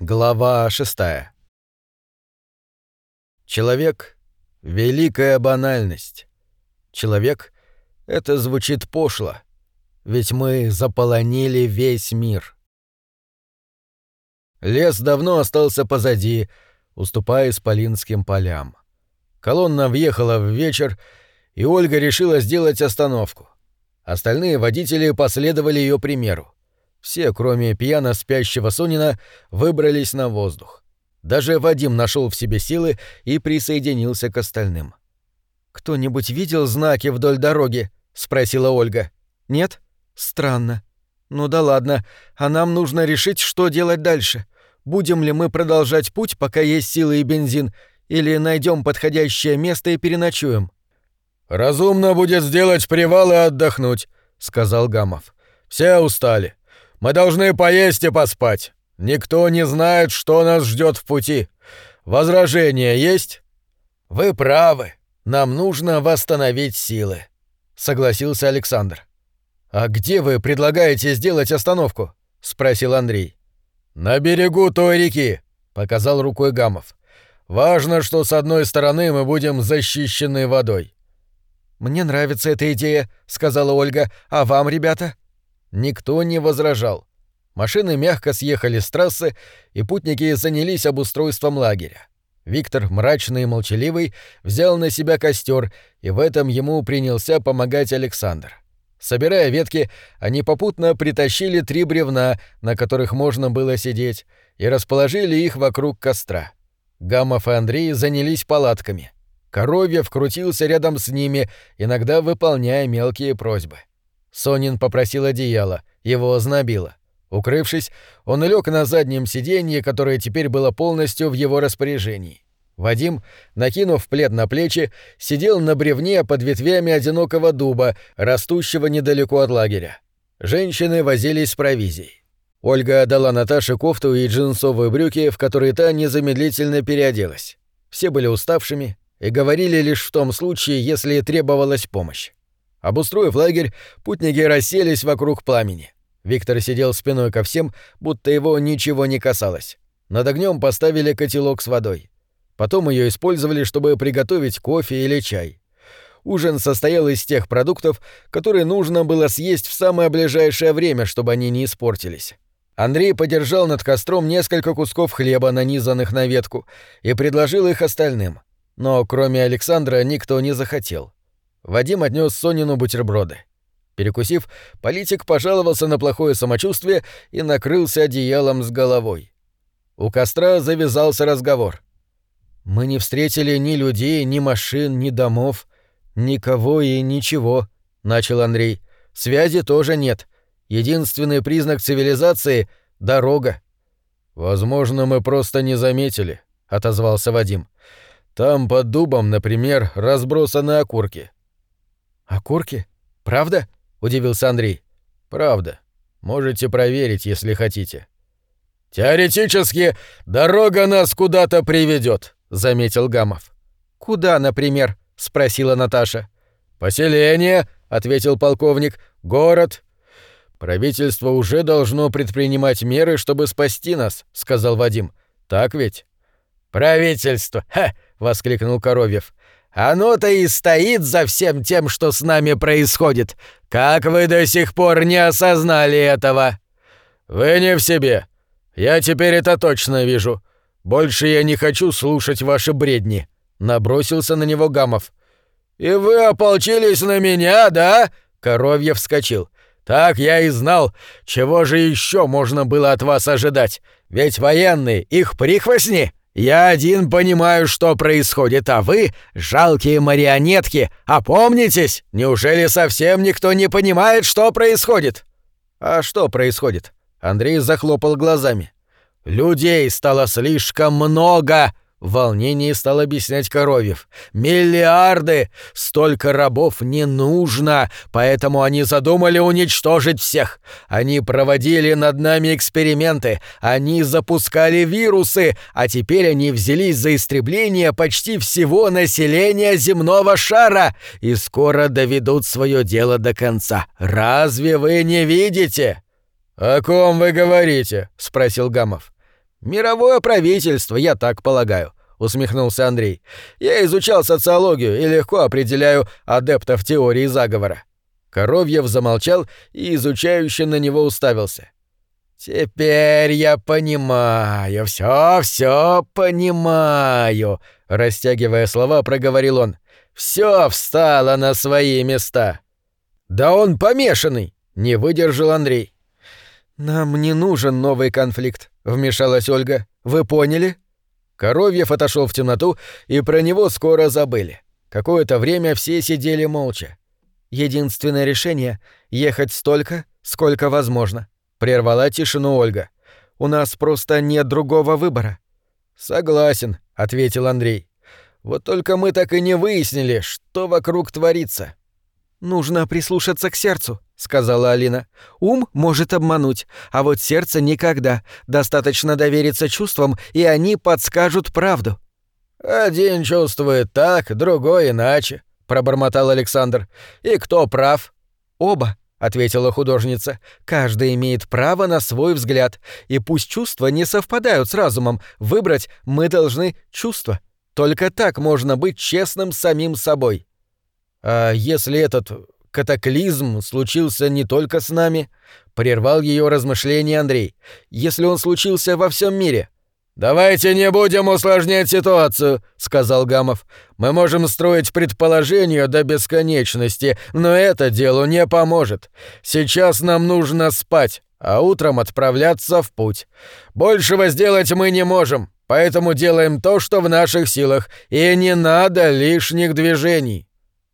Глава шестая. Человек — великая банальность. Человек — это звучит пошло, ведь мы заполонили весь мир. Лес давно остался позади, уступая исполинским полям. Колонна въехала в вечер, и Ольга решила сделать остановку. Остальные водители последовали ее примеру. Все, кроме пьяно спящего Сонина, выбрались на воздух. Даже Вадим нашел в себе силы и присоединился к остальным. «Кто-нибудь видел знаки вдоль дороги?» — спросила Ольга. «Нет? Странно. Ну да ладно, а нам нужно решить, что делать дальше. Будем ли мы продолжать путь, пока есть силы и бензин, или найдем подходящее место и переночуем?» «Разумно будет сделать привал и отдохнуть», — сказал Гамов. «Все устали. Мы должны поесть и поспать. Никто не знает, что нас ждет в пути. Возражения есть? Вы правы. Нам нужно восстановить силы, согласился Александр. А где вы предлагаете сделать остановку? спросил Андрей. На берегу той реки, показал рукой Гамов. Важно, что с одной стороны мы будем защищены водой. Мне нравится эта идея, сказала Ольга. А вам, ребята? Никто не возражал. Машины мягко съехали с трассы, и путники занялись обустройством лагеря. Виктор, мрачный и молчаливый, взял на себя костер, и в этом ему принялся помогать Александр. Собирая ветки, они попутно притащили три бревна, на которых можно было сидеть, и расположили их вокруг костра. Гамов и Андрей занялись палатками. Коровьев крутился рядом с ними, иногда выполняя мелкие просьбы. Сонин попросил одеяло, его ознобило. Укрывшись, он лег на заднем сиденье, которое теперь было полностью в его распоряжении. Вадим, накинув плед на плечи, сидел на бревне под ветвями одинокого дуба, растущего недалеко от лагеря. Женщины возились с провизией. Ольга отдала Наташе кофту и джинсовые брюки, в которые та незамедлительно переоделась. Все были уставшими и говорили лишь в том случае, если требовалась помощь. Обустроив лагерь, путники расселись вокруг пламени. Виктор сидел спиной ко всем, будто его ничего не касалось. Над огнем поставили котелок с водой. Потом ее использовали, чтобы приготовить кофе или чай. Ужин состоял из тех продуктов, которые нужно было съесть в самое ближайшее время, чтобы они не испортились. Андрей подержал над костром несколько кусков хлеба, нанизанных на ветку, и предложил их остальным. Но кроме Александра никто не захотел. Вадим отнес Сонину бутерброды. Перекусив, политик пожаловался на плохое самочувствие и накрылся одеялом с головой. У костра завязался разговор. «Мы не встретили ни людей, ни машин, ни домов, никого и ничего», — начал Андрей. «Связи тоже нет. Единственный признак цивилизации — дорога». «Возможно, мы просто не заметили», — отозвался Вадим. «Там под дубом, например, разбросаны окурки. «Окурки? Правда?» — удивился Андрей. «Правда. Можете проверить, если хотите». «Теоретически, дорога нас куда-то приведет, заметил Гамов. «Куда, например?» — спросила Наташа. «Поселение», — ответил полковник, — «город». «Правительство уже должно предпринимать меры, чтобы спасти нас», — сказал Вадим. «Так ведь?» «Правительство! Ха!» — воскликнул Коровьев. Оно-то и стоит за всем тем, что с нами происходит. Как вы до сих пор не осознали этого?» «Вы не в себе. Я теперь это точно вижу. Больше я не хочу слушать ваши бредни», — набросился на него Гамов. «И вы ополчились на меня, да?» — Коровьев вскочил. «Так я и знал. Чего же еще можно было от вас ожидать? Ведь военные, их прихвостни!» Я один понимаю, что происходит, а вы — жалкие марионетки. Опомнитесь! Неужели совсем никто не понимает, что происходит?» «А что происходит?» Андрей захлопал глазами. «Людей стало слишком много!» В волнении стал объяснять Коровьев. «Миллиарды! Столько рабов не нужно, поэтому они задумали уничтожить всех. Они проводили над нами эксперименты, они запускали вирусы, а теперь они взялись за истребление почти всего населения земного шара и скоро доведут свое дело до конца. Разве вы не видите?» «О ком вы говорите?» — спросил Гамов. Мировое правительство, я так полагаю, усмехнулся Андрей. Я изучал социологию и легко определяю адептов теории заговора. Коровьев замолчал и изучающе на него уставился. «Теперь я понимаю, все, все понимаю», — растягивая слова, проговорил он. «Все встало на свои места». «Да он помешанный!» — не выдержал Андрей. «Нам не нужен новый конфликт», — вмешалась Ольга. «Вы поняли?» Коровьев отошел в темноту, и про него скоро забыли. Какое-то время все сидели молча. Единственное решение — ехать столько, сколько возможно. Прервала тишину Ольга. «У нас просто нет другого выбора». «Согласен», — ответил Андрей. «Вот только мы так и не выяснили, что вокруг творится». «Нужно прислушаться к сердцу», — сказала Алина. «Ум может обмануть, а вот сердце никогда. Достаточно довериться чувствам, и они подскажут правду». «Один чувствует так, другой иначе», — пробормотал Александр. «И кто прав?» «Оба», — ответила художница. «Каждый имеет право на свой взгляд, и пусть чувства не совпадают с разумом, выбрать мы должны чувства. Только так можно быть честным самим собой». «А если этот катаклизм случился не только с нами?» — прервал ее размышления Андрей. «Если он случился во всем мире?» «Давайте не будем усложнять ситуацию», — сказал Гамов. «Мы можем строить предположения до бесконечности, но это делу не поможет. Сейчас нам нужно спать, а утром отправляться в путь. Большего сделать мы не можем, поэтому делаем то, что в наших силах, и не надо лишних движений».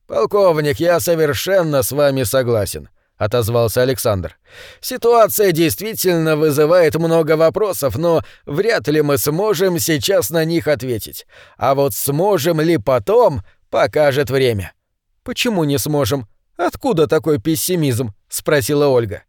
«Полковник, я совершенно с вами согласен. — отозвался Александр. «Ситуация действительно вызывает много вопросов, но вряд ли мы сможем сейчас на них ответить. А вот сможем ли потом, покажет время». «Почему не сможем? Откуда такой пессимизм?» — спросила Ольга.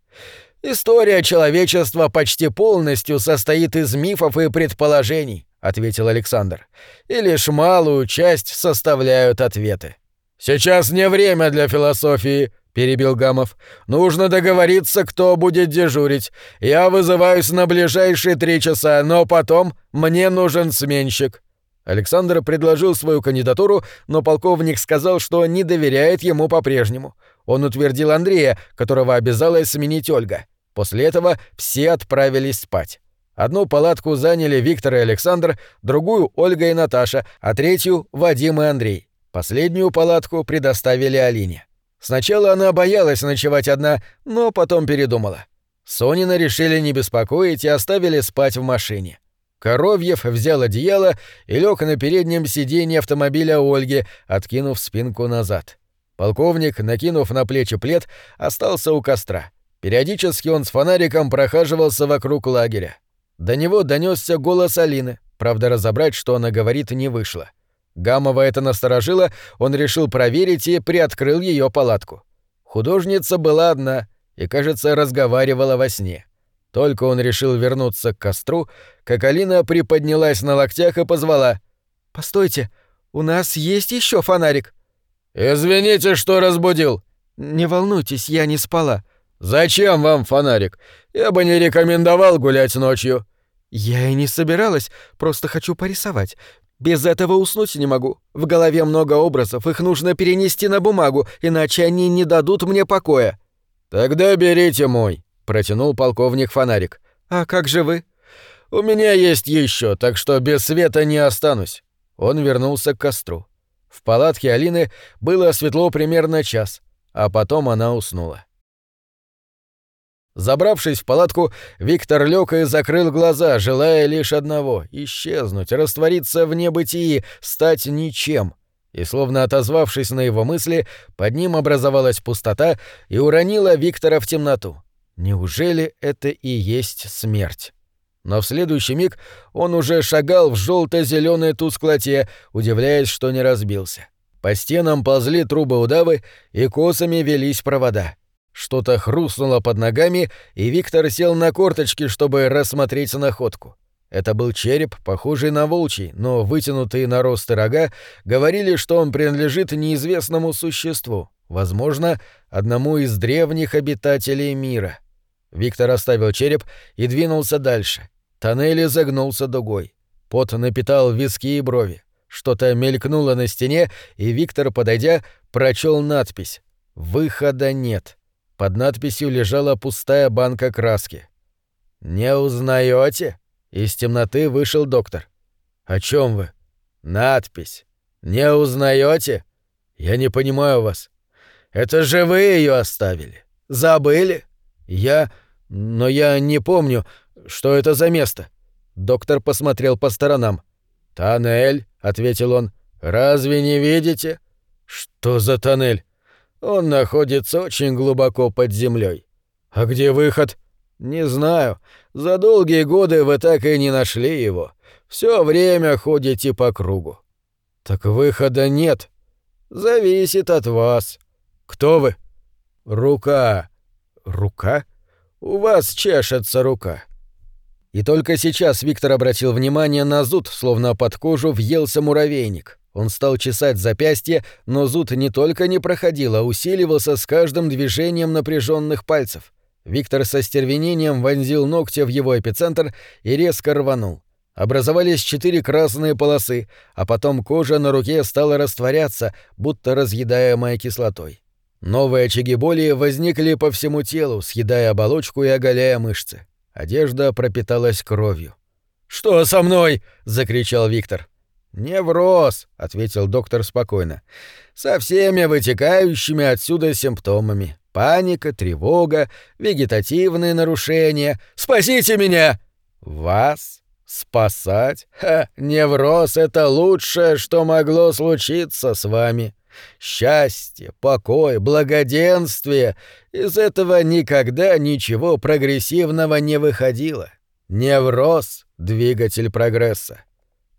«История человечества почти полностью состоит из мифов и предположений», — ответил Александр. «И лишь малую часть составляют ответы». «Сейчас не время для философии», перебил Гамов. «Нужно договориться, кто будет дежурить. Я вызываюсь на ближайшие три часа, но потом мне нужен сменщик». Александр предложил свою кандидатуру, но полковник сказал, что не доверяет ему по-прежнему. Он утвердил Андрея, которого обязалась сменить Ольга. После этого все отправились спать. Одну палатку заняли Виктор и Александр, другую — Ольга и Наташа, а третью — Вадим и Андрей. Последнюю палатку предоставили Алине. Сначала она боялась ночевать одна, но потом передумала. Сонина решили не беспокоить и оставили спать в машине. Коровьев взял одеяло и лег на переднем сиденье автомобиля Ольги, откинув спинку назад. Полковник, накинув на плечи плед, остался у костра. Периодически он с фонариком прохаживался вокруг лагеря. До него донесся голос Алины, правда разобрать, что она говорит, не вышло. Гамова это насторожило, он решил проверить и приоткрыл ее палатку. Художница была одна и, кажется, разговаривала во сне. Только он решил вернуться к костру, как Алина приподнялась на локтях и позвала. «Постойте, у нас есть еще фонарик». «Извините, что разбудил». «Не волнуйтесь, я не спала». «Зачем вам фонарик? Я бы не рекомендовал гулять ночью». «Я и не собиралась, просто хочу порисовать. Без этого уснуть не могу. В голове много образов, их нужно перенести на бумагу, иначе они не дадут мне покоя». «Тогда берите мой», — протянул полковник фонарик. «А как же вы?» «У меня есть еще, так что без света не останусь». Он вернулся к костру. В палатке Алины было светло примерно час, а потом она уснула. Забравшись в палатку, Виктор лег и закрыл глаза, желая лишь одного — исчезнуть, раствориться в небытии, стать ничем. И, словно отозвавшись на его мысли, под ним образовалась пустота и уронила Виктора в темноту. Неужели это и есть смерть? Но в следующий миг он уже шагал в желто-зеленой тусклоте, удивляясь, что не разбился. По стенам ползли трубы удавы, и косами велись провода — что-то хрустнуло под ногами, и Виктор сел на корточки, чтобы рассмотреть находку. Это был череп, похожий на волчий, но вытянутые наросты рога говорили, что он принадлежит неизвестному существу, возможно, одному из древних обитателей мира. Виктор оставил череп и двинулся дальше. Тоннель изогнулся дугой. Пот напитал виски и брови. Что-то мелькнуло на стене, и Виктор, подойдя, прочел надпись «Выхода нет». Под надписью лежала пустая банка краски. «Не узнаете? Из темноты вышел доктор. «О чем вы?» «Надпись. Не узнаете? Я не понимаю вас. Это же вы ее оставили. Забыли? Я... Но я не помню, что это за место». Доктор посмотрел по сторонам. «Тоннель», — ответил он. «Разве не видите?» «Что за тоннель?» «Он находится очень глубоко под землей. «А где выход?» «Не знаю. За долгие годы вы так и не нашли его. Все время ходите по кругу». «Так выхода нет. Зависит от вас. Кто вы?» «Рука». «Рука? У вас чешется рука». И только сейчас Виктор обратил внимание на зуд, словно под кожу въелся муравейник. Он стал чесать запястье, но зуд не только не проходил, а усиливался с каждым движением напряженных пальцев. Виктор со стервенением вонзил ногти в его эпицентр и резко рванул. Образовались четыре красные полосы, а потом кожа на руке стала растворяться, будто разъедаемая кислотой. Новые очаги боли возникли по всему телу, съедая оболочку и оголяя мышцы. Одежда пропиталась кровью. «Что со мной?» — закричал Виктор. «Невроз», — ответил доктор спокойно, — «со всеми вытекающими отсюда симптомами. Паника, тревога, вегетативные нарушения. Спасите меня!» «Вас? Спасать? Ха, невроз — это лучшее, что могло случиться с вами. Счастье, покой, благоденствие — из этого никогда ничего прогрессивного не выходило. Невроз — двигатель прогресса.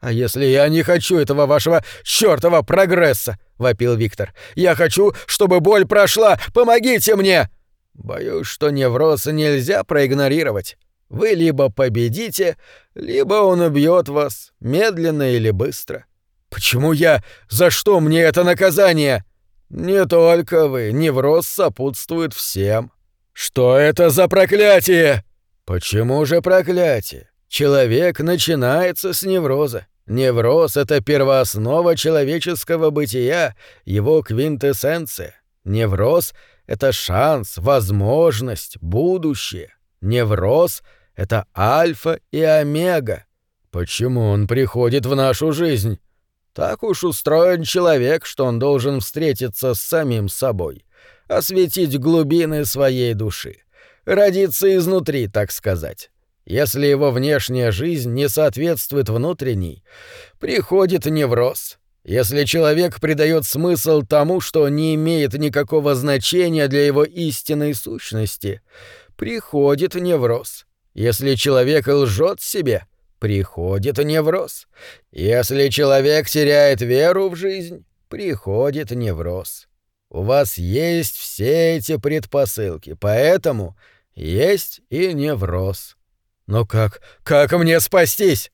«А если я не хочу этого вашего чёртова прогресса?» — вопил Виктор. «Я хочу, чтобы боль прошла! Помогите мне!» «Боюсь, что невроз нельзя проигнорировать. Вы либо победите, либо он убьет вас, медленно или быстро». «Почему я? За что мне это наказание?» «Не только вы, невроз сопутствует всем». «Что это за проклятие?» «Почему же проклятие? Человек начинается с невроза. Невроз — это первооснова человеческого бытия, его квинтэссенция. Невроз — это шанс, возможность, будущее. Невроз — это альфа и омега. Почему он приходит в нашу жизнь? Так уж устроен человек, что он должен встретиться с самим собой, осветить глубины своей души, родиться изнутри, так сказать. Если его внешняя жизнь не соответствует внутренней, приходит невроз. Если человек придает смысл тому, что не имеет никакого значения для его истинной сущности, приходит невроз. Если человек лжет себе, приходит невроз. Если человек теряет веру в жизнь, приходит невроз. У вас есть все эти предпосылки, поэтому есть и невроз. Но как? Как мне спастись?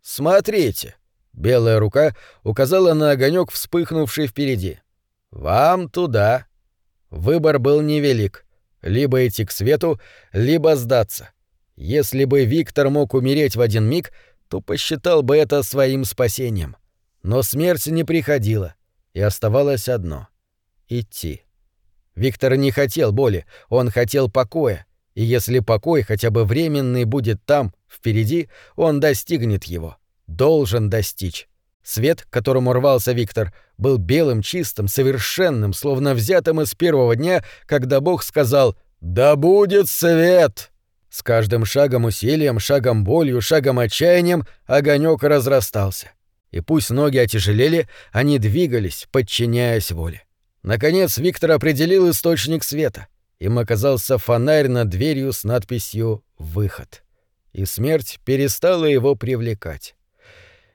Смотрите. Белая рука указала на огонек, вспыхнувший впереди. Вам туда. Выбор был невелик. Либо идти к свету, либо сдаться. Если бы Виктор мог умереть в один миг, то посчитал бы это своим спасением. Но смерть не приходила, и оставалось одно — идти. Виктор не хотел боли, он хотел покоя, и если покой хотя бы временный будет там, впереди, он достигнет его. Должен достичь. Свет, к которому рвался Виктор, был белым, чистым, совершенным, словно взятым из первого дня, когда Бог сказал «Да будет свет!». С каждым шагом усилием, шагом болью, шагом отчаянием огонек разрастался. И пусть ноги отяжелели, они двигались, подчиняясь воле. Наконец Виктор определил источник света — им оказался фонарь над дверью с надписью «Выход». И смерть перестала его привлекать.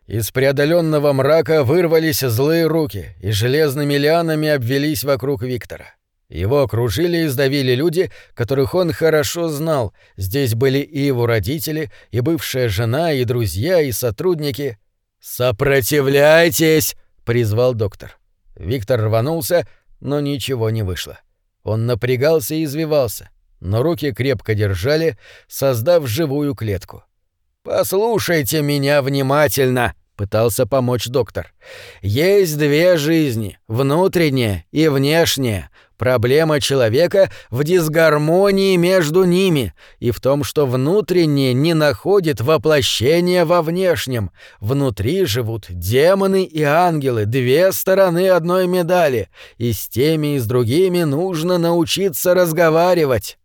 Из преодоленного мрака вырвались злые руки и железными лианами обвелись вокруг Виктора. Его окружили и сдавили люди, которых он хорошо знал. Здесь были и его родители, и бывшая жена, и друзья, и сотрудники. «Сопротивляйтесь!» — призвал доктор. Виктор рванулся, но ничего не вышло. — он напрягался и извивался, но руки крепко держали, создав живую клетку. «Послушайте меня внимательно», — пытался помочь доктор. «Есть две жизни — внутренняя и внешняя. Проблема человека в дисгармонии между ними и в том, что внутреннее не находит воплощения во внешнем. Внутри живут демоны и ангелы, две стороны одной медали, и с теми и с другими нужно научиться разговаривать.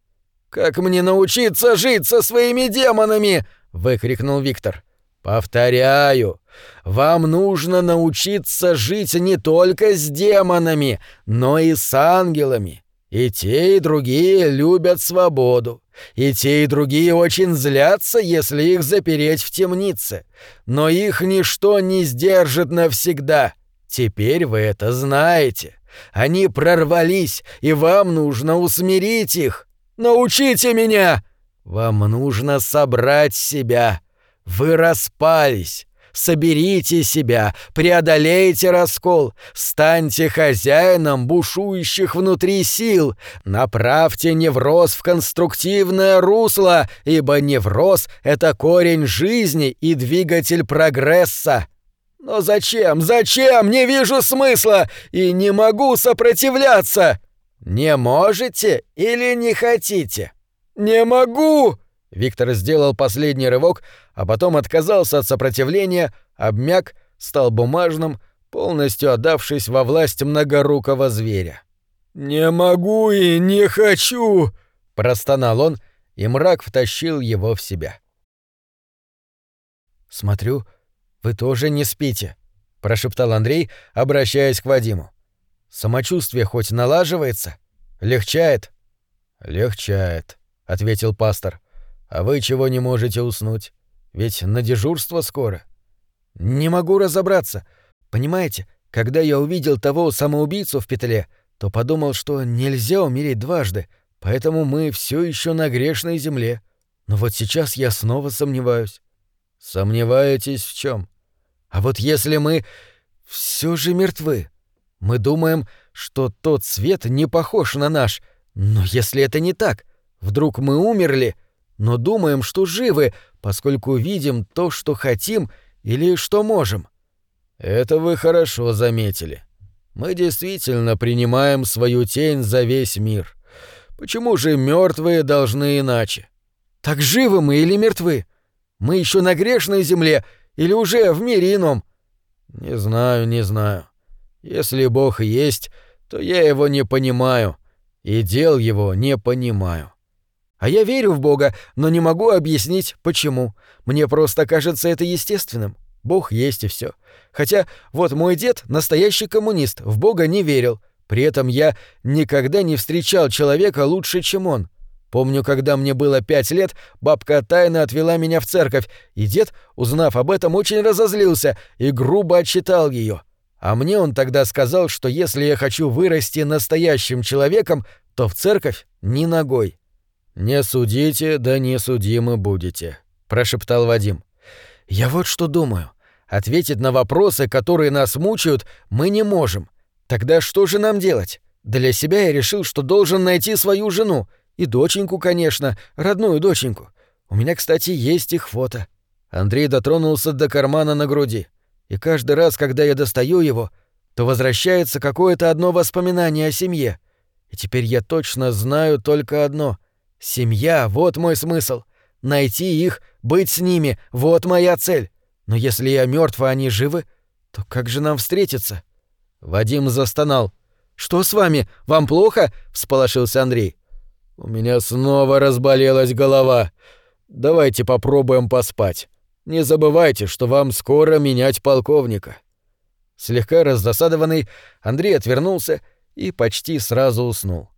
«Как мне научиться жить со своими демонами?» — выкрикнул Виктор. «Повторяю, вам нужно научиться жить не только с демонами, но и с ангелами. И те, и другие любят свободу. И те, и другие очень злятся, если их запереть в темнице. Но их ничто не сдержит навсегда. Теперь вы это знаете. Они прорвались, и вам нужно усмирить их. Научите меня! Вам нужно собрать себя». Вы распались. Соберите себя, преодолейте раскол, станьте хозяином бушующих внутри сил, направьте невроз в конструктивное русло, ибо невроз — это корень жизни и двигатель прогресса. Но зачем, зачем? Не вижу смысла и не могу сопротивляться. Не можете или не хотите? Не могу! Виктор сделал последний рывок, а потом отказался от сопротивления, обмяк, стал бумажным, полностью отдавшись во власть многорукого зверя. «Не могу и не хочу!» — простонал он, и мрак втащил его в себя. «Смотрю, вы тоже не спите», — прошептал Андрей, обращаясь к Вадиму. «Самочувствие хоть налаживается? Легчает?» «Легчает», — ответил пастор. А вы чего не можете уснуть? Ведь на дежурство скоро. Не могу разобраться. Понимаете, когда я увидел того самоубийцу в петле, то подумал, что нельзя умереть дважды, поэтому мы все еще на грешной земле. Но вот сейчас я снова сомневаюсь. Сомневаетесь в чем? А вот если мы все же мертвы, мы думаем, что тот свет не похож на наш, но если это не так, вдруг мы умерли — но думаем, что живы, поскольку видим то, что хотим или что можем. Это вы хорошо заметили. Мы действительно принимаем свою тень за весь мир. Почему же мертвые должны иначе? Так живы мы или мертвы? Мы еще на грешной земле или уже в мире ином? Не знаю, не знаю. Если Бог есть, то я его не понимаю, и дел его не понимаю. А я верю в Бога, но не могу объяснить, почему. Мне просто кажется это естественным. Бог есть и все. Хотя вот мой дед — настоящий коммунист, в Бога не верил. При этом я никогда не встречал человека лучше, чем он. Помню, когда мне было пять лет, бабка тайно отвела меня в церковь, и дед, узнав об этом, очень разозлился и грубо отчитал ее. А мне он тогда сказал, что если я хочу вырасти настоящим человеком, то в церковь ни ногой. «Не судите, да не судимы будете», — прошептал Вадим. «Я вот что думаю. Ответить на вопросы, которые нас мучают, мы не можем. Тогда что же нам делать? Для себя я решил, что должен найти свою жену. И доченьку, конечно, родную доченьку. У меня, кстати, есть их фото». Андрей дотронулся до кармана на груди. И каждый раз, когда я достаю его, то возвращается какое-то одно воспоминание о семье. И теперь я точно знаю только одно — Семья — вот мой смысл. Найти их, быть с ними — вот моя цель. Но если я мертв, а они живы, то как же нам встретиться?» Вадим застонал. «Что с вами? Вам плохо?» — всполошился Андрей. «У меня снова разболелась голова. Давайте попробуем поспать. Не забывайте, что вам скоро менять полковника». Слегка раздосадованный, Андрей отвернулся и почти сразу уснул.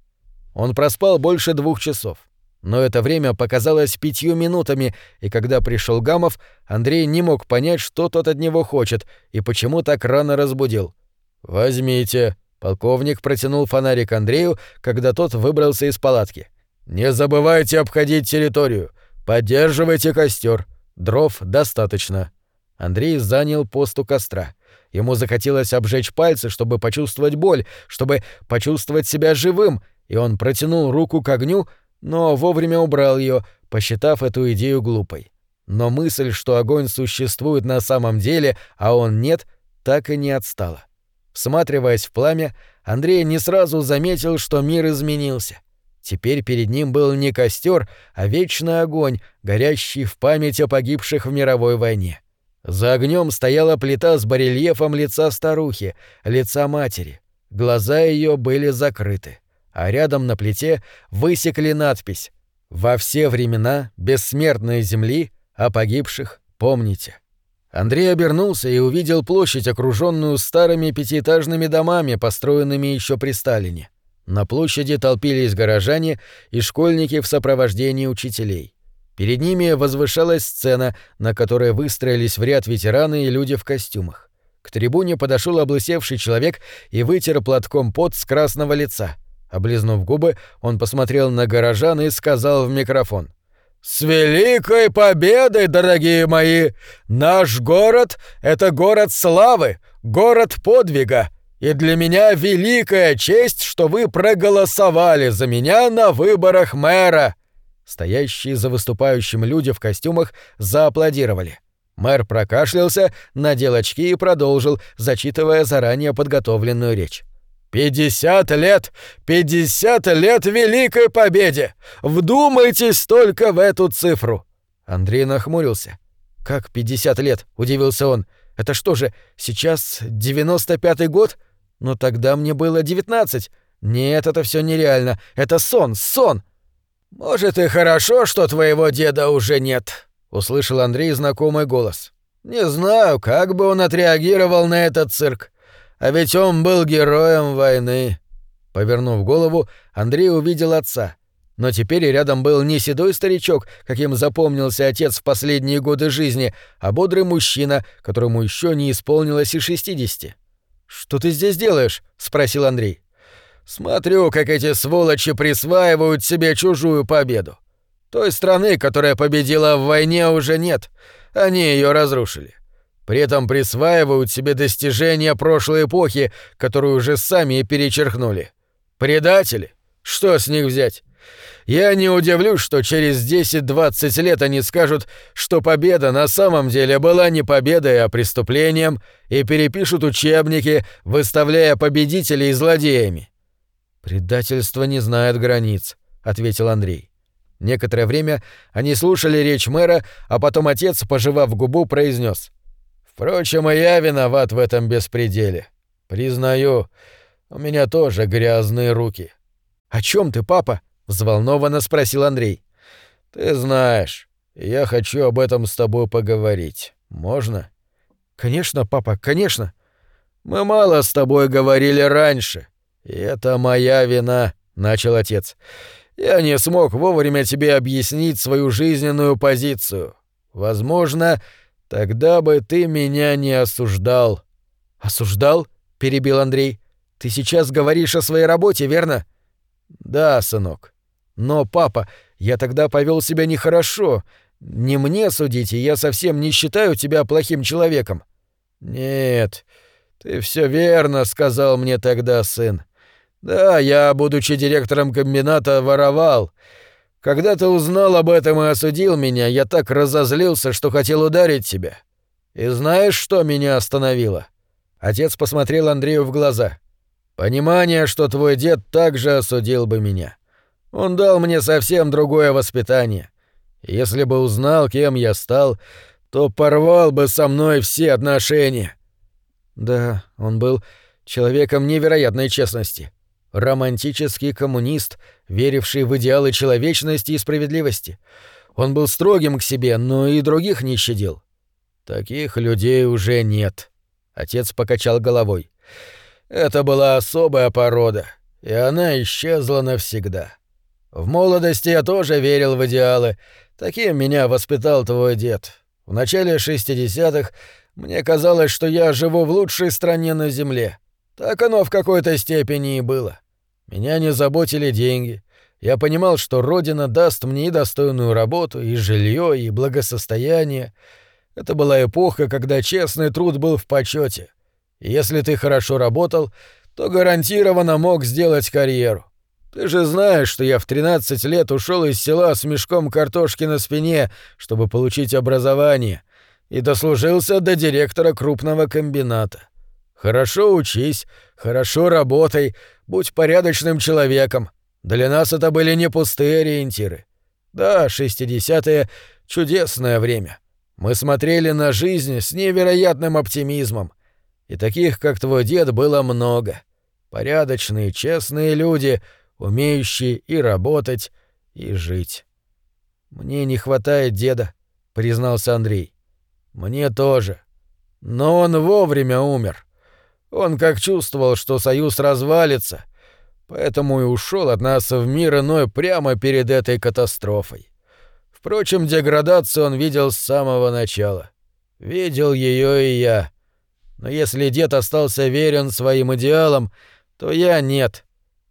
Он проспал больше двух часов. Но это время показалось пятью минутами, и когда пришел Гамов, Андрей не мог понять, что тот от него хочет и почему так рано разбудил. «Возьмите», — полковник протянул фонарик Андрею, когда тот выбрался из палатки. «Не забывайте обходить территорию. Поддерживайте костер. Дров достаточно». Андрей занял пост у костра. Ему захотелось обжечь пальцы, чтобы почувствовать боль, чтобы почувствовать себя живым, и он протянул руку к огню, но вовремя убрал ее, посчитав эту идею глупой. Но мысль, что огонь существует на самом деле, а он нет, так и не отстала. Всматриваясь в пламя, Андрей не сразу заметил, что мир изменился. Теперь перед ним был не костер, а вечный огонь, горящий в память о погибших в мировой войне. За огнем стояла плита с барельефом лица старухи, лица матери. Глаза ее были закрыты, а рядом на плите высекли надпись «Во все времена бессмертной земли о погибших помните». Андрей обернулся и увидел площадь, окруженную старыми пятиэтажными домами, построенными еще при Сталине. На площади толпились горожане и школьники в сопровождении учителей. Перед ними возвышалась сцена, на которой выстроились в ряд ветераны и люди в костюмах. К трибуне подошел облысевший человек и вытер платком пот с красного лица. Облизнув губы, он посмотрел на горожан и сказал в микрофон. «С великой победой, дорогие мои! Наш город — это город славы, город подвига, и для меня великая честь, что вы проголосовали за меня на выборах мэра!» Стоящие за выступающим люди в костюмах зааплодировали. Мэр прокашлялся, надел очки и продолжил, зачитывая заранее подготовленную речь. «Пятьдесят лет! Пятьдесят лет Великой Победе! Вдумайтесь только в эту цифру!» Андрей нахмурился. «Как пятьдесят лет?» — удивился он. «Это что же, сейчас девяносто пятый год? Но тогда мне было девятнадцать. Нет, это все нереально. Это сон, сон!» «Может, и хорошо, что твоего деда уже нет», — услышал Андрей знакомый голос. «Не знаю, как бы он отреагировал на этот цирк. А ведь он был героем войны. Повернув голову, Андрей увидел отца. Но теперь рядом был не седой старичок, каким запомнился отец в последние годы жизни, а бодрый мужчина, которому еще не исполнилось и шестидесяти. «Что ты здесь делаешь?» — спросил Андрей. «Смотрю, как эти сволочи присваивают себе чужую победу. Той страны, которая победила в войне, уже нет. Они ее разрушили. При этом присваивают себе достижения прошлой эпохи, которую уже сами и перечеркнули. Предатели? Что с них взять? Я не удивлюсь, что через 10-20 лет они скажут, что победа на самом деле была не победой, а преступлением, и перепишут учебники, выставляя победителей злодеями. «Предательство не знает границ», — ответил Андрей. Некоторое время они слушали речь мэра, а потом отец, пожевав губу, произнес: Впрочем, и я виноват в этом беспределе. Признаю, у меня тоже грязные руки. О чем ты, папа? взволнованно спросил Андрей. Ты знаешь, я хочу об этом с тобой поговорить. Можно? Конечно, папа, конечно. Мы мало с тобой говорили раньше. И это моя вина, начал отец. Я не смог вовремя тебе объяснить свою жизненную позицию. Возможно, Тогда бы ты меня не осуждал. Осуждал? перебил Андрей. Ты сейчас говоришь о своей работе, верно? Да, сынок. Но, папа, я тогда повел себя нехорошо. Не мне судить, и я совсем не считаю тебя плохим человеком. Нет, ты все верно сказал мне тогда, сын. Да, я, будучи директором комбината, воровал. Когда ты узнал об этом и осудил меня, я так разозлился, что хотел ударить тебя. И знаешь, что меня остановило?» Отец посмотрел Андрею в глаза. «Понимание, что твой дед также осудил бы меня. Он дал мне совсем другое воспитание. Если бы узнал, кем я стал, то порвал бы со мной все отношения». Да, он был человеком невероятной честности. Романтический коммунист, веривший в идеалы человечности и справедливости. Он был строгим к себе, но и других не щадил. Таких людей уже нет. Отец покачал головой. Это была особая порода, и она исчезла навсегда. В молодости я тоже верил в идеалы. Таким меня воспитал твой дед. В начале 60-х мне казалось, что я живу в лучшей стране на Земле. Так оно в какой-то степени и было. Меня не заботили деньги. Я понимал, что Родина даст мне и достойную работу, и жилье, и благосостояние. Это была эпоха, когда честный труд был в почете. Если ты хорошо работал, то гарантированно мог сделать карьеру. Ты же знаешь, что я в 13 лет ушел из села с мешком картошки на спине, чтобы получить образование, и дослужился до директора крупного комбината. Хорошо учись, хорошо работай, будь порядочным человеком. Для нас это были не пустые ориентиры. Да, шестидесятые — чудесное время. Мы смотрели на жизнь с невероятным оптимизмом. И таких, как твой дед, было много. Порядочные, честные люди, умеющие и работать, и жить. «Мне не хватает деда», — признался Андрей. «Мне тоже. Но он вовремя умер. Он как чувствовал, что союз развалится, поэтому и ушел от нас в мир иной прямо перед этой катастрофой. Впрочем, деградацию он видел с самого начала. Видел ее и я. Но если дед остался верен своим идеалам, то я нет.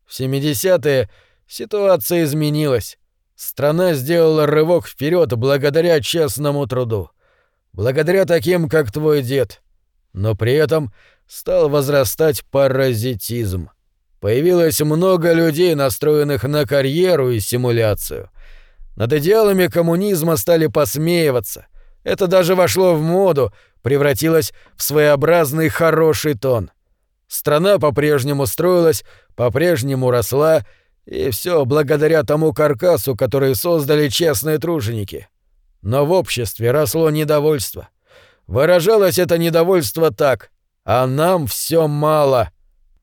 В 70-е ситуация изменилась. Страна сделала рывок вперед благодаря честному труду. Благодаря таким, как твой дед. Но при этом стал возрастать паразитизм. Появилось много людей, настроенных на карьеру и симуляцию. Над идеалами коммунизма стали посмеиваться. Это даже вошло в моду, превратилось в своеобразный хороший тон. Страна по-прежнему строилась, по-прежнему росла, и все благодаря тому каркасу, который создали честные труженики. Но в обществе росло недовольство. Выражалось это недовольство так — а нам все мало.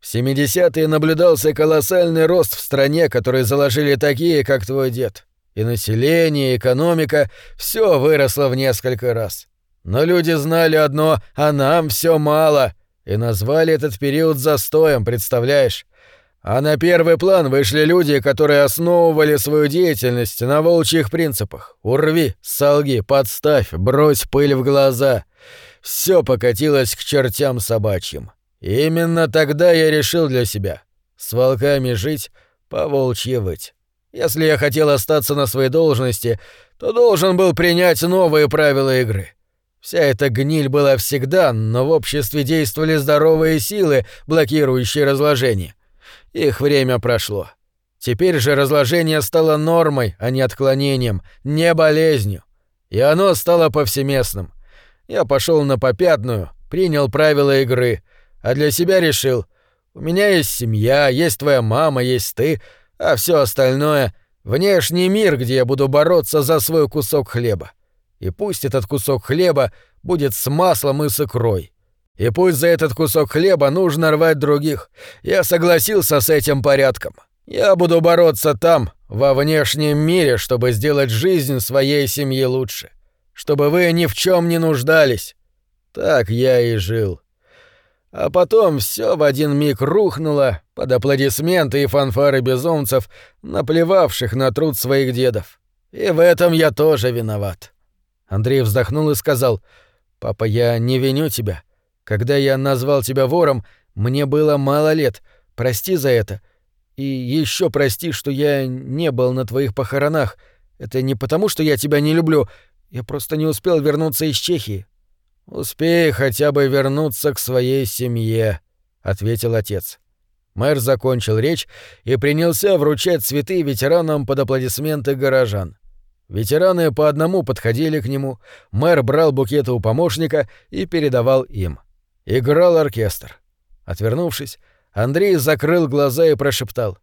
В 70-е наблюдался колоссальный рост в стране, который заложили такие, как твой дед. И население, и экономика — все выросло в несколько раз. Но люди знали одно, а нам все мало. И назвали этот период застоем, представляешь? А на первый план вышли люди, которые основывали свою деятельность на волчьих принципах. Урви, солги, подставь, брось пыль в глаза все покатилось к чертям собачьим. Именно тогда я решил для себя с волками жить, по волчьи выть. Если я хотел остаться на своей должности, то должен был принять новые правила игры. Вся эта гниль была всегда, но в обществе действовали здоровые силы, блокирующие разложение. Их время прошло. Теперь же разложение стало нормой, а не отклонением, не болезнью. И оно стало повсеместным. Я пошел на попятную, принял правила игры, а для себя решил, у меня есть семья, есть твоя мама, есть ты, а все остальное — внешний мир, где я буду бороться за свой кусок хлеба. И пусть этот кусок хлеба будет с маслом и с икрой. И пусть за этот кусок хлеба нужно рвать других. Я согласился с этим порядком. Я буду бороться там, во внешнем мире, чтобы сделать жизнь своей семьи лучше чтобы вы ни в чем не нуждались. Так я и жил. А потом все в один миг рухнуло под аплодисменты и фанфары безумцев, наплевавших на труд своих дедов. И в этом я тоже виноват. Андрей вздохнул и сказал, «Папа, я не виню тебя. Когда я назвал тебя вором, мне было мало лет. Прости за это. И еще прости, что я не был на твоих похоронах. Это не потому, что я тебя не люблю, я просто не успел вернуться из Чехии. Успей хотя бы вернуться к своей семье, ответил отец. Мэр закончил речь и принялся вручать цветы ветеранам под аплодисменты горожан. Ветераны по одному подходили к нему, мэр брал букеты у помощника и передавал им. Играл оркестр. Отвернувшись, Андрей закрыл глаза и прошептал.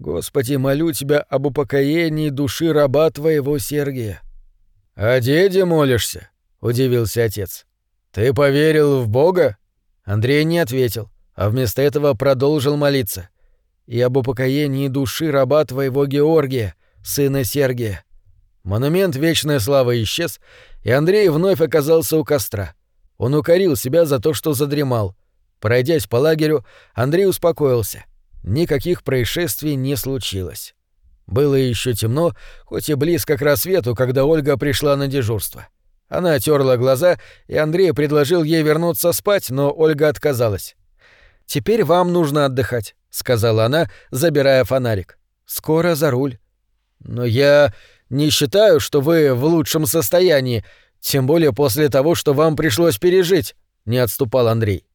«Господи, молю тебя об упокоении души раба твоего Сергия. «О деде молишься?» — удивился отец. «Ты поверил в Бога?» Андрей не ответил, а вместо этого продолжил молиться. «И об упокоении души раба твоего Георгия, сына Сергия». Монумент Вечной Славы исчез, и Андрей вновь оказался у костра. Он укорил себя за то, что задремал. Пройдясь по лагерю, Андрей успокоился. Никаких происшествий не случилось. Было еще темно, хоть и близко к рассвету, когда Ольга пришла на дежурство. Она отерла глаза, и Андрей предложил ей вернуться спать, но Ольга отказалась. «Теперь вам нужно отдыхать», — сказала она, забирая фонарик. «Скоро за руль». «Но я не считаю, что вы в лучшем состоянии, тем более после того, что вам пришлось пережить», — не отступал Андрей.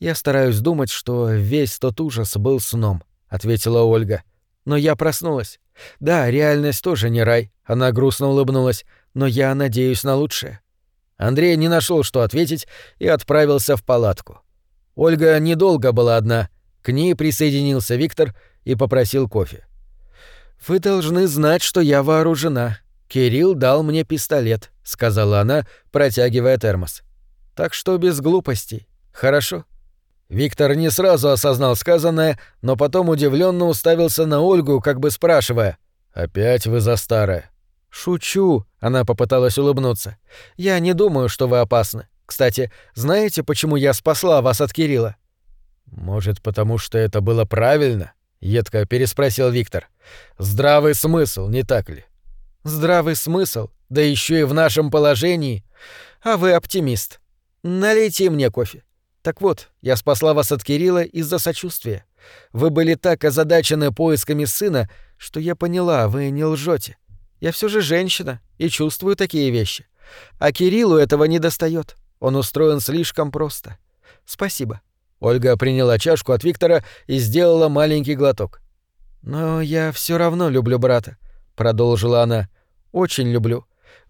«Я стараюсь думать, что весь тот ужас был сном», — ответила Ольга. Но я проснулась. Да, реальность тоже не рай, она грустно улыбнулась, но я надеюсь на лучшее. Андрей не нашел, что ответить, и отправился в палатку. Ольга недолго была одна. К ней присоединился Виктор и попросил кофе. «Вы должны знать, что я вооружена. Кирилл дал мне пистолет», — сказала она, протягивая термос. «Так что без глупостей. Хорошо?» Виктор не сразу осознал сказанное, но потом удивленно уставился на Ольгу, как бы спрашивая. «Опять вы за старое?» «Шучу», — она попыталась улыбнуться. «Я не думаю, что вы опасны. Кстати, знаете, почему я спасла вас от Кирилла?» «Может, потому что это было правильно?» — едко переспросил Виктор. «Здравый смысл, не так ли?» «Здравый смысл, да еще и в нашем положении. А вы оптимист. Налейте мне кофе. Так вот, я спасла вас от Кирилла из-за сочувствия. Вы были так озадачены поисками сына, что я поняла, вы не лжете. Я все же женщина и чувствую такие вещи. А Кириллу этого не достает. Он устроен слишком просто. Спасибо. Ольга приняла чашку от Виктора и сделала маленький глоток. Но я все равно люблю брата, продолжила она. Очень люблю.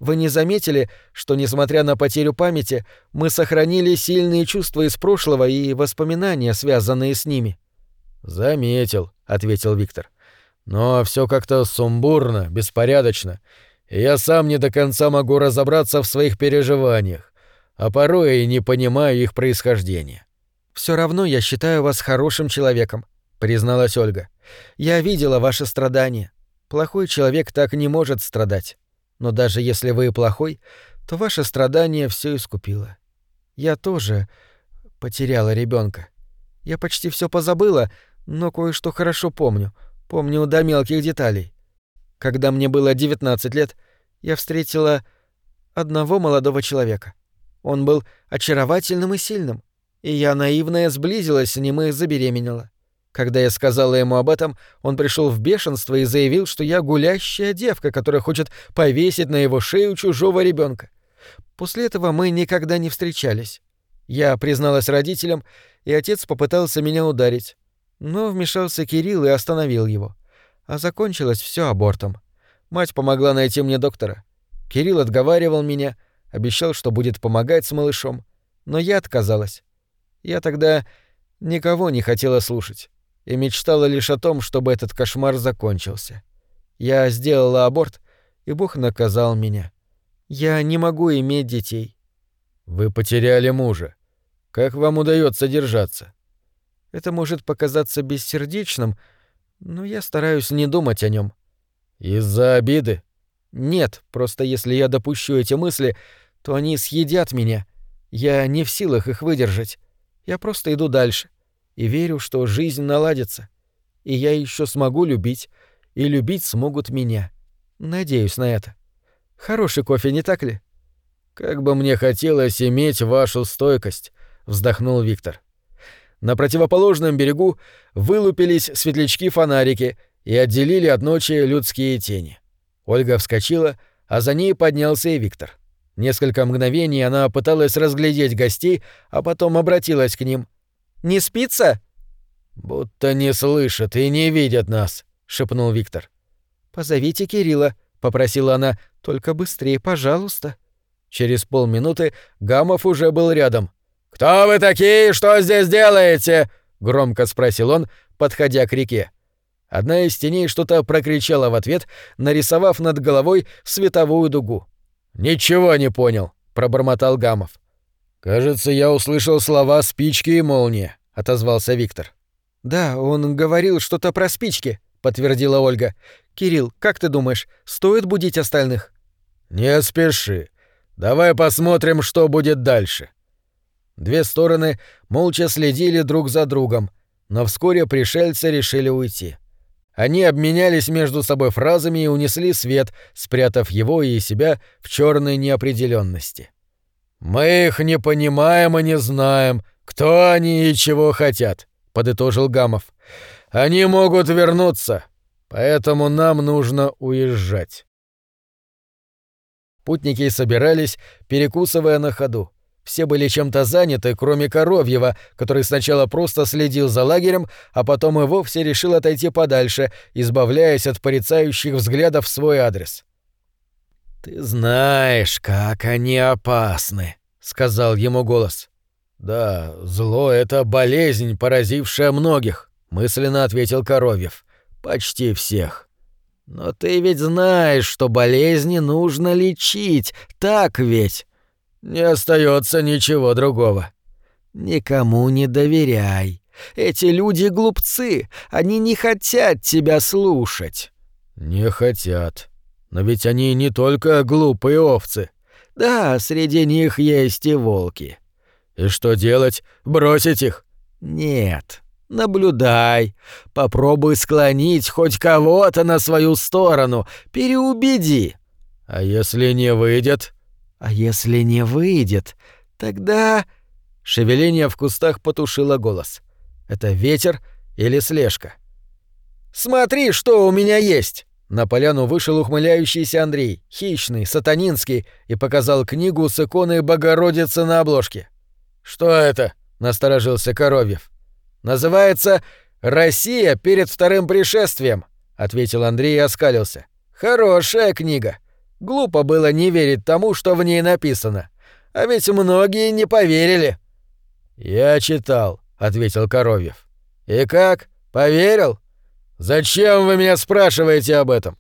Вы не заметили, что, несмотря на потерю памяти, мы сохранили сильные чувства из прошлого и воспоминания, связанные с ними? Заметил, ответил Виктор. Но все как-то сумбурно, беспорядочно, и я сам не до конца могу разобраться в своих переживаниях а порой и не понимаю их происхождения. Все равно я считаю вас хорошим человеком, призналась Ольга. Я видела ваши страдания. Плохой человек так не может страдать. Но даже если вы плохой, то ваше страдание все искупило. Я тоже потеряла ребенка. Я почти все позабыла, но кое-что хорошо помню. Помню до мелких деталей. Когда мне было 19 лет, я встретила одного молодого человека. Он был очаровательным и сильным, и я наивная сблизилась с ним и забеременела. Когда я сказала ему об этом, он пришел в бешенство и заявил, что я гулящая девка, которая хочет повесить на его шею чужого ребенка. После этого мы никогда не встречались. Я призналась родителям, и отец попытался меня ударить. Но вмешался Кирилл и остановил его. А закончилось все абортом. Мать помогла найти мне доктора. Кирилл отговаривал меня, обещал, что будет помогать с малышом, но я отказалась. Я тогда никого не хотела слушать и мечтала лишь о том, чтобы этот кошмар закончился. Я сделала аборт, и Бог наказал меня. Я не могу иметь детей. Вы потеряли мужа. Как вам удается держаться? Это может показаться бессердечным, но я стараюсь не думать о нем. Из-за обиды? Нет, просто если я допущу эти мысли, то они съедят меня. Я не в силах их выдержать. Я просто иду дальше и верю, что жизнь наладится. И я еще смогу любить, и любить смогут меня. Надеюсь на это. Хороший кофе, не так ли? Как бы мне хотелось иметь вашу стойкость, вздохнул Виктор. На противоположном берегу вылупились светлячки-фонарики и отделили от ночи людские тени. Ольга вскочила, а за ней поднялся и Виктор. Несколько мгновений она пыталась разглядеть гостей, а потом обратилась к ним. «Не спится?» «Будто не слышат и не видят нас», — шепнул Виктор. «Позовите Кирилла», — попросила она. «Только быстрее, пожалуйста». Через полминуты Гамов уже был рядом. «Кто вы такие? Что здесь делаете?» — громко спросил он, подходя к реке. Одна из теней что-то прокричала в ответ, нарисовав над головой световую дугу. «Ничего не понял», — пробормотал Гамов. «Кажется, я услышал слова «спички» и «молния», — отозвался Виктор. «Да, он говорил что-то про спички», — подтвердила Ольга. «Кирилл, как ты думаешь, стоит будить остальных?» «Не спеши. Давай посмотрим, что будет дальше». Две стороны молча следили друг за другом, но вскоре пришельцы решили уйти. Они обменялись между собой фразами и унесли свет, спрятав его и себя в черной неопределенности. «Мы их не понимаем и не знаем, кто они и чего хотят», — подытожил Гамов. «Они могут вернуться, поэтому нам нужно уезжать». Путники собирались, перекусывая на ходу. Все были чем-то заняты, кроме Коровьева, который сначала просто следил за лагерем, а потом и вовсе решил отойти подальше, избавляясь от порицающих взглядов в свой адрес. «Ты знаешь, как они опасны», — сказал ему голос. «Да, зло — это болезнь, поразившая многих», — мысленно ответил Коровьев. «Почти всех». «Но ты ведь знаешь, что болезни нужно лечить, так ведь?» Не остается ничего другого. Никому не доверяй. Эти люди глупцы, они не хотят тебя слушать. Не хотят. Но ведь они не только глупые овцы. Да, среди них есть и волки. И что делать? Бросить их? Нет. Наблюдай. Попробуй склонить хоть кого-то на свою сторону. Переубеди. А если не выйдет? А если не выйдет, тогда... Шевеление в кустах потушило голос. Это ветер или слежка? «Смотри, что у меня есть!» На поляну вышел ухмыляющийся Андрей, хищный, сатанинский, и показал книгу с иконой Богородицы на обложке. «Что это?» — насторожился Коровьев. «Называется «Россия перед вторым пришествием», — ответил Андрей и оскалился. «Хорошая книга. Глупо было не верить тому, что в ней написано. А ведь многие не поверили. «Я читал», — ответил Коровьев. «И как? Поверил?» «Зачем вы меня спрашиваете об этом?»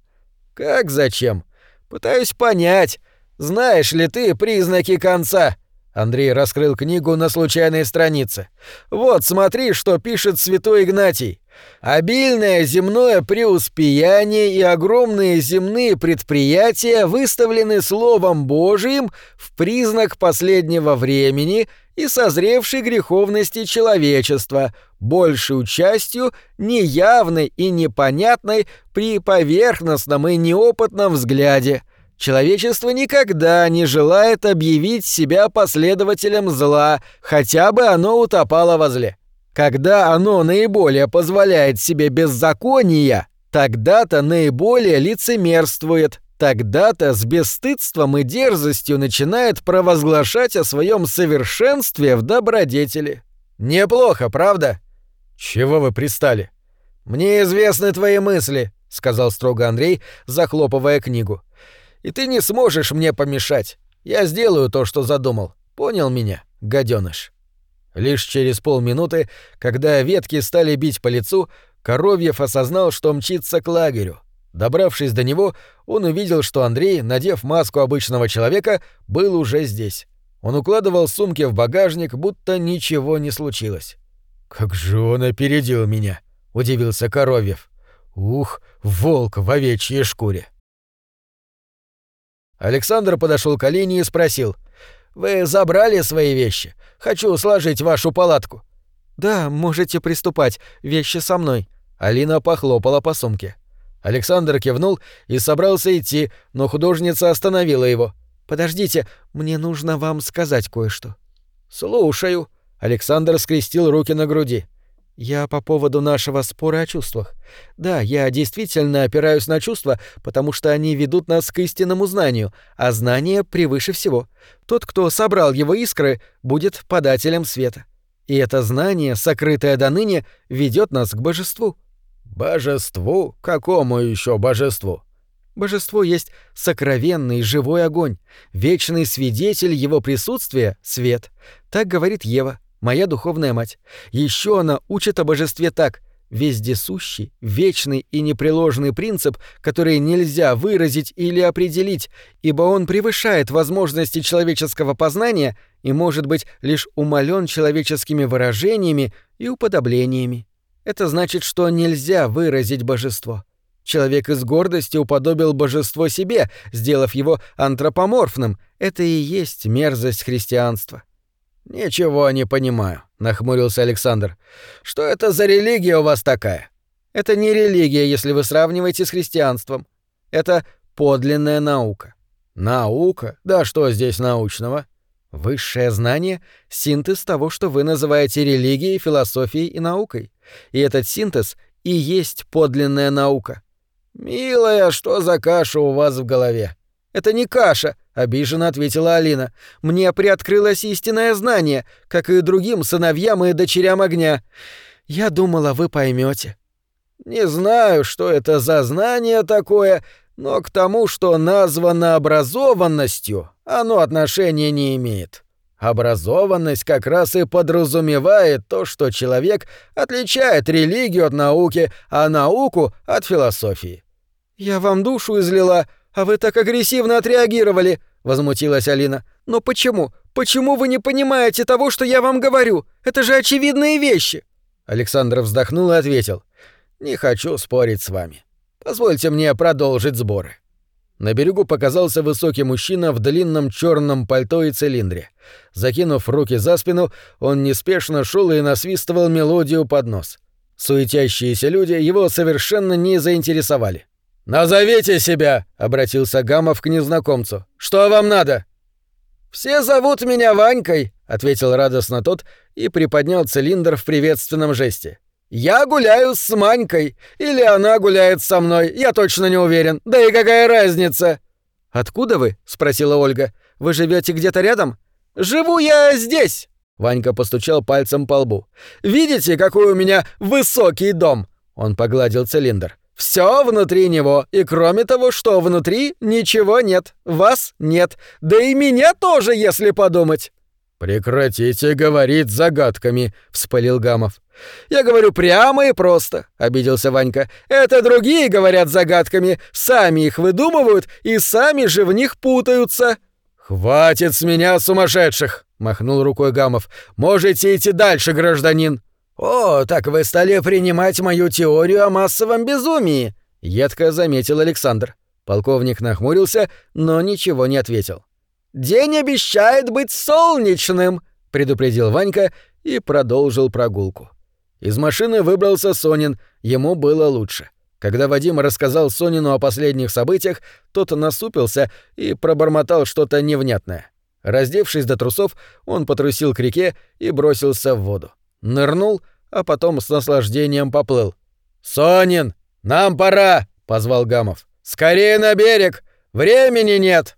«Как зачем? Пытаюсь понять. Знаешь ли ты признаки конца?» Андрей раскрыл книгу на случайной странице. «Вот, смотри, что пишет святой Игнатий. Обильное земное преуспеяние и огромные земные предприятия выставлены Словом Божиим в признак последнего времени и созревшей греховности человечества, большей частью неявной и непонятной при поверхностном и неопытном взгляде – Человечество никогда не желает объявить себя последователем зла, хотя бы оно утопало во зле. Когда оно наиболее позволяет себе беззакония, тогда-то наиболее лицемерствует, тогда-то с бесстыдством и дерзостью начинает провозглашать о своем совершенстве в добродетели. Неплохо, правда? Чего вы пристали? Мне известны твои мысли, сказал строго Андрей, захлопывая книгу и ты не сможешь мне помешать. Я сделаю то, что задумал. Понял меня, гаденыш?» Лишь через полминуты, когда ветки стали бить по лицу, Коровьев осознал, что мчится к лагерю. Добравшись до него, он увидел, что Андрей, надев маску обычного человека, был уже здесь. Он укладывал сумки в багажник, будто ничего не случилось. «Как же он опередил меня!» — удивился Коровьев. «Ух, волк в овечьей шкуре!» Александр подошел к Алине и спросил. «Вы забрали свои вещи? Хочу сложить вашу палатку». «Да, можете приступать. Вещи со мной». Алина похлопала по сумке. Александр кивнул и собрался идти, но художница остановила его. «Подождите, мне нужно вам сказать кое-что». «Слушаю». Александр скрестил руки на груди. Я по поводу нашего спора о чувствах. Да, я действительно опираюсь на чувства, потому что они ведут нас к истинному знанию, а знание превыше всего. Тот, кто собрал его искры, будет подателем света. И это знание, сокрытое до ныне, ведет нас к божеству. Божеству? Какому еще божеству? Божество есть сокровенный живой огонь, вечный свидетель его присутствия — свет. Так говорит Ева моя духовная мать. Еще она учит о божестве так — вездесущий, вечный и непреложный принцип, который нельзя выразить или определить, ибо он превышает возможности человеческого познания и может быть лишь умален человеческими выражениями и уподоблениями. Это значит, что нельзя выразить божество. Человек из гордости уподобил божество себе, сделав его антропоморфным. Это и есть мерзость христианства. «Ничего не понимаю», — нахмурился Александр. «Что это за религия у вас такая?» «Это не религия, если вы сравниваете с христианством. Это подлинная наука». «Наука? Да что здесь научного?» «Высшее знание — синтез того, что вы называете религией, философией и наукой. И этот синтез и есть подлинная наука». «Милая, что за каша у вас в голове?» Это не каша, обиженно ответила Алина. Мне приоткрылось истинное знание, как и другим сыновьям и дочерям огня. Я думала, вы поймете. Не знаю, что это за знание такое, но к тому, что названо образованностью, оно отношения не имеет. Образованность как раз и подразумевает то, что человек отличает религию от науки, а науку от философии. «Я вам душу излила, а вы так агрессивно отреагировали», — возмутилась Алина. «Но почему? Почему вы не понимаете того, что я вам говорю? Это же очевидные вещи!» Александр вздохнул и ответил. «Не хочу спорить с вами. Позвольте мне продолжить сборы». На берегу показался высокий мужчина в длинном черном пальто и цилиндре. Закинув руки за спину, он неспешно шел и насвистывал мелодию под нос. Суетящиеся люди его совершенно не заинтересовали. «Назовите себя!» — обратился Гамов к незнакомцу. «Что вам надо?» «Все зовут меня Ванькой», — ответил радостно тот и приподнял цилиндр в приветственном жесте. «Я гуляю с Манькой, или она гуляет со мной, я точно не уверен. Да и какая разница?» «Откуда вы?» — спросила Ольга. «Вы живете где-то рядом?» «Живу я здесь!» Ванька постучал пальцем по лбу. «Видите, какой у меня высокий дом?» Он погладил цилиндр. Все внутри него, и кроме того, что внутри, ничего нет. Вас нет. Да и меня тоже, если подумать. Прекратите говорить загадками, вспылил Гамов. Я говорю прямо и просто, обиделся Ванька. Это другие говорят загадками, сами их выдумывают и сами же в них путаются. Хватит с меня сумасшедших, махнул рукой Гамов. Можете идти дальше, гражданин. «О, так вы стали принимать мою теорию о массовом безумии», — едко заметил Александр. Полковник нахмурился, но ничего не ответил. «День обещает быть солнечным», — предупредил Ванька и продолжил прогулку. Из машины выбрался Сонин, ему было лучше. Когда Вадим рассказал Сонину о последних событиях, тот насупился и пробормотал что-то невнятное. Раздевшись до трусов, он потрусил к реке и бросился в воду нырнул, а потом с наслаждением поплыл. «Сонин, нам пора!» — позвал Гамов. «Скорее на берег! Времени нет!»